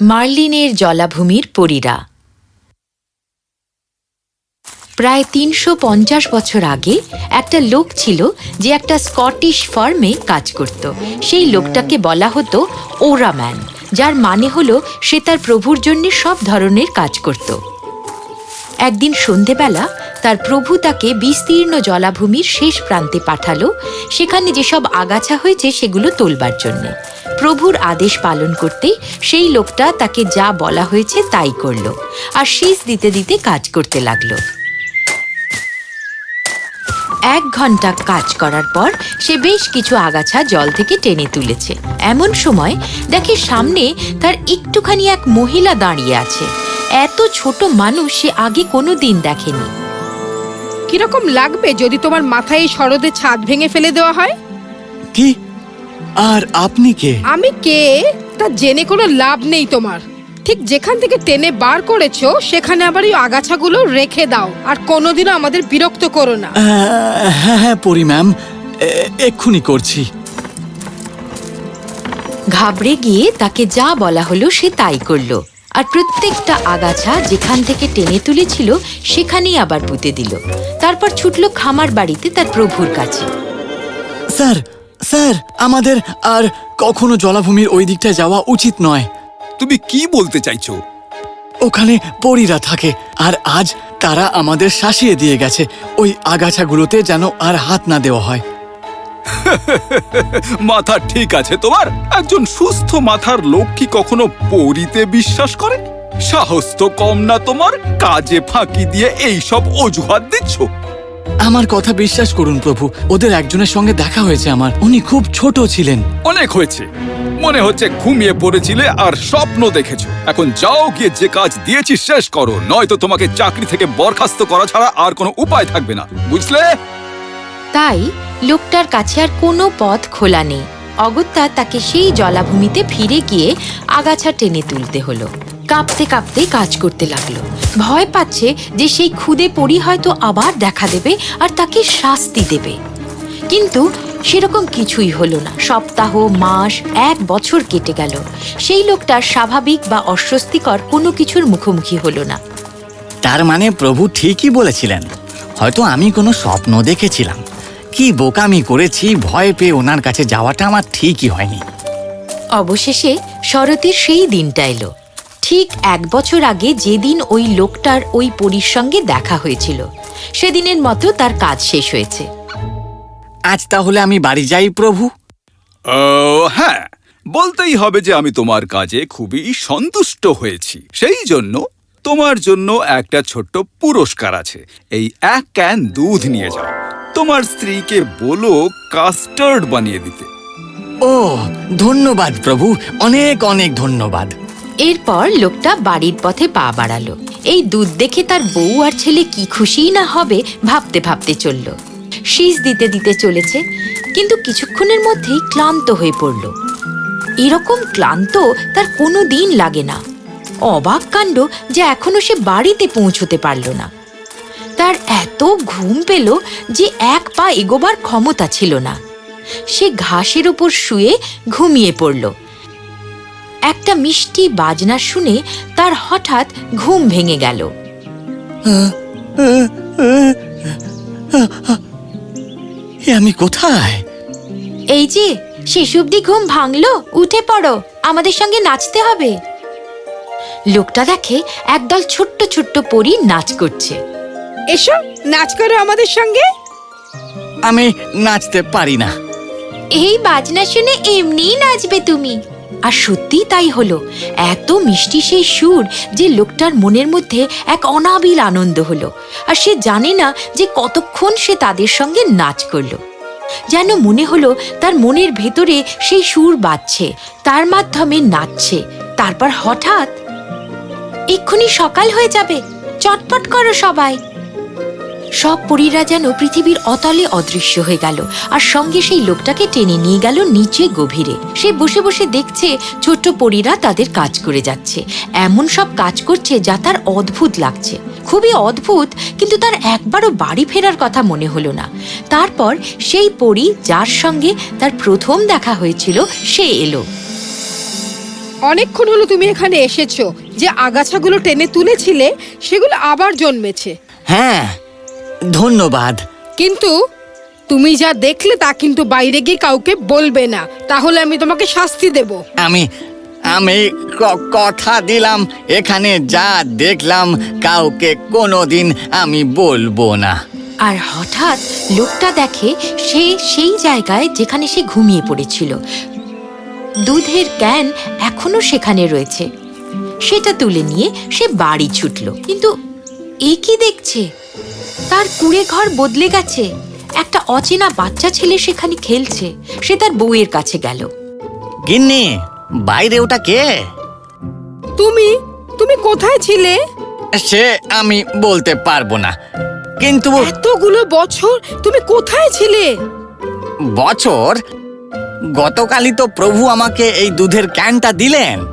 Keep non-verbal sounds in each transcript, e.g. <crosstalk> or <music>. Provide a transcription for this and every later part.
মার্লিনের জলাভূমির পরীরা। প্রায় তিনশো পঞ্চাশ বছর আগে একটা লোক ছিল যে একটা স্কটিশ ফার্মে কাজ করত। সেই লোকটাকে বলা হতো ওরাম্যান, যার মানে হলো সে তার প্রভুর জন্য সব ধরনের কাজ করত। একদিন সন্ধেবেলা তার প্রভু তাকে বিস্তীর্ণ জলাভূমির শেষ প্রান্তে পাঠালো। সেখানে যেসব আগাছা হয়েছে সেগুলো তোলবার জন্যে। প্রভুর আদেশ পালন করতে সেই লোকটা তাকে যা বলা হয়েছে তাই করল। আর শীষ দিতে দিতে কাজ করতে লাগল। এক ঘণ্টা কাজ করার পর সে বেশ কিছু আগাছা জল থেকে টেনে তুলেছে। এমন সময় দেখে সামনে তার একটুখানি এক মহিলা দাঁড়িয়ে আছে। এত ছোট মানুষ সে আগে কোনো দিন দেখেনি। কীরকম লাগবে যদি তোমার মাথায় এই শরদে ছাদ ভেঙে ফেলে দেওয়া হয়? কি? আর আপনি কে? আমি কে? তা জেনে কোনো লাভ নেই তোমার। ঠিক যেখান থেকে টেনে বার করেছ সেখানে আবার এই আগাছাগুলো রেখে দাও আর কোনোদিনও আমাদের বিরক্ত করো না। হ্যাঁ হ্যাঁ পরি ম্যাম। এ- এক্ষুনি করছি। ঘাবড়ে গিয়ে তাকে যা বলা হলো সে তাই করল। আর প্রত্যেকটা আগাছা যেখান থেকে টেনে তুলেছিল সেখানেই আবার পুঁতে দিল। তারপর ছুটলো খামার বাড়িতে তার প্রভুর কাছে। স্যার স্যার আমাদের আর কখনো জলাভূমির ওই দিকটায় যাওয়া উচিত নয়। তুমি কি বলতে চাইছো? ওখানে পরীরা থাকে আর আজ তারা আমাদের শাসিয়ে দিয়ে গেছে। ওই আগাছাগুলোতে যেন আর হাত না দেওয়া হয়। <laughs> মাথা ঠিক আছে তোমার? একজন সুস্থ মাথার লোক কি কখনো পরিতে বিশ্বাস করে? সাহস তো কম না তোমার? কাজে ফাঁকি দিয়ে এই সব অজুহাত দিচ্ছ? আমার কথা বিশ্বাস করুন প্রভু ওদের একজনের সঙ্গে দেখা হয়েছে আমার। উনি খুব ছোট ছিলেন। অনেক হয়েছে। মনে হচ্ছে ঘুমিয়ে পড়েছিলে আর স্বপ্ন দেখেছ। এখন যাও গিয়ে যে কাজ দিয়েছি শেষ করো। নয়তো তোমাকে চাকরি থেকে বরখাস্ত করা ছাড়া আর কোনো উপায় থাকবে না। বুঝলে? তাই লোকটার কাছে আর কোনো পথ খোলা নেই। অগত্যা তাকে সেই জলাভূমিতে ফিরে গিয়ে আগাছা টেনে তুলতে হলো। কাঁপতে কাঁপতে কাজ করতে লাগল। ভয় পাচ্ছে যে সেই খুদে পড়ি হয়তো আবার দেখা দেবে আর তাকে শাস্তি দেবে। কিন্তু সেরকম কিছুই হলো না। সপ্তাহ, মাস, এক বছর কেটে গেল। সেই লোকটার স্বাভাবিক বা অস্বস্তিকর কোনো কিছুর মুখোমুখি হলো না। তার মানে প্রভু ঠিকই বলেছিলেন। হয়তো আমি কোনো স্বপ্ন দেখেছিলাম। কি বোকামি করেছি ভয় পেয়ে ওনার কাছে যাওয়াটা আমার ঠিকই হয়নি। অবশেষে শরতের সেই দিনটা এলো। ঠিক এক বছর আগে যেদিন ওই লোকটার ওই পরীর সঙ্গে দেখা হয়েছিল সেদিনের মতো তার কাজ শেষ হয়েছে। আজ তাহলে আমি বাড়ি যাই প্রভু? ও হ্যাঁ বলতেই হবে যে আমি তোমার কাজে খুবই সন্তুষ্ট হয়েছি। সেই জন্য তোমার জন্য একটা ছোট্ট পুরস্কার আছে। এই এক ক্যান দুধ নিয়ে যাও। তোমার স্ত্রীকে বলো কাস্টার্ড বানিয়ে দিতে। ও ধন্যবাদ প্রভু অনেক অনেক ধন্যবাদ। এরপর লোকটা বাড়ির পথে পা বাড়ালো। এই দুধ দেখে তার বউ আর ছেলে কি খুশিই না হবে ভাবতে ভাবতে চলল। শীষ দিতে দিতে চলেছে কিন্তু কিছুক্ষণের মধ্যেই ক্লান্ত হয়ে পড়ল। এরকম ক্লান্ত তার কোনো দিন লাগে না। অবাক কাণ্ড যে এখনও সে বাড়িতে পৌঁছতে পারল না। তার এত ঘুম পেল যে এক পা এগোবার ক্ষমতা ছিল না। সে ঘাসের ওপর শুয়ে ঘুমিয়ে পড়ল। একটা মিষ্টি বাজনা শুনে তার হঠাৎ ঘুম ভেঙে গেল। আমি কোথায়? এই যে শেষ অব্দি ঘুম ভাঙলো উঠে পড়ো আমাদের সঙ্গে নাচতে হবে। লোকটা দেখে একদল ছোট্ট ছোট্ট পরী নাচ করছে। এসো নাচ করো আমাদের সঙ্গে। আমি নাচতে পারি না। এই বাজনা শুনে এমনিই নাচবে তুমি। আর সত্যি তাই হলো। এত মিষ্টি সেই সুর যে লোকটার মনের মধ্যে এক অনাবিল আনন্দ হলো। আর সে জানে না যে কতক্ষণ সে তাদের সঙ্গে নাচ করল। যেন মনে হলো তার মনের ভেতরে সেই সুর বাজছে তার মাধ্যমে নাচছে। তারপর হঠাৎ এক্ষুনি সকাল হয়ে যাবে। চটপট করো সবাই। সব পরীরা যেন পৃথিবীর অতলে অদৃশ্য হয়ে গেল আর সঙ্গে সেই লোকটাকে টেনে নিয়ে গেল নিচে গভীরে। সে বসে বসে দেখছে ছোট্ট পরীরা তাদের কাজ করে যাচ্ছে। এমন সব কাজ করছে যা তার অদ্ভুত লাগছে। খুবই অদ্ভুত কিন্তু তার একবারও বাড়ি ফেরার কথা মনে হলো না। তারপর সেই পরী যার সঙ্গে তার প্রথম দেখা হয়েছিল সে এলো। অনেকক্ষণ হলো তুমি এখানে এসেছ। যে আগাছাগুলো টেনে তুলেছিলে সেগুলো আবার জন্মেছে। হ্যাঁ ধন্যবাদ। কিন্তু তুমি যা দেখলে তা কিন্তু বাইরে গিয়ে কাউকে বলবে না। তাহলে আমি তোমাকে শাস্তি দেব। আমি আমি ক- কথা দিলাম এখানে যা দেখলাম কাউকে কোনোদিন আমি বলব না। আর হঠাৎ লোকটা দেখে সে সেই জায়গায় যেখানে সে ঘুমিয়ে পড়েছিল। দুধের ক্যান এখনও সেখানে রয়েছে। সেটা তুলে নিয়ে সে বাড়ি ছুটল। কিন্তু এ কি দেখছে? তার কুড়ে ঘর বদলে গেছে। একটা অচেনা বাচ্চা ছেলে সেখানে খেলছে। সে তার বউয়ের কাছে গেল। গিন্নি বাইরে ওটা কে? তুমি তুমি কোথায় ছিলে? সে আমি বলতে পারব না। কিন্তু এতগুলো বছর তুমি কোথায় ছিলে? বছর? গতকালই তো প্রভু আমাকে এই দুধের ক্যানটা দিলেন।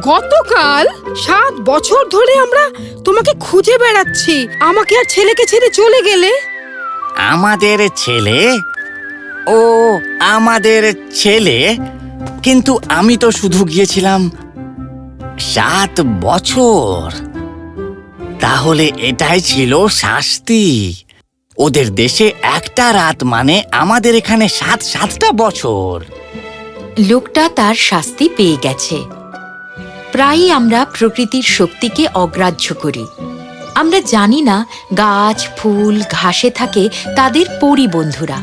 গতকাল সাত বছর ধরে আমরা তোমাকে খুঁজে বেড়াচ্ছি। আমাকে আর ছেলেকে ছেড়ে চলে গেলে? আমাদের ছেলে? ও আমাদের ছেলে? কিন্তু আমি তো শুধু গিয়েছিলাম সাত বছর। তাহলে এটাই ছিল শাস্তি। ওদের দেশে একটা রাত মানে আমাদের এখানে সাত সাতটা বছর। লোকটা তার শাস্তি পেয়ে গেছে। প্রায়ই আমরা প্রকৃতির শক্তিকে অগ্রাহ্য করি। আমরা জানি না গাছ, ফুল, ঘাসে থাকে তাদের পরিবন্ধুরা।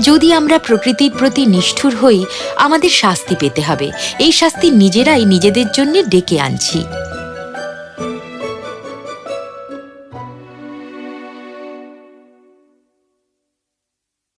যদি আমরা প্রকৃতির প্রতি নিষ্ঠুর হই, আমাদের শাস্তি পেতে হবে। এই শাস্তি নিজেরাই নিজেদের জন্য ডেকে আনছি।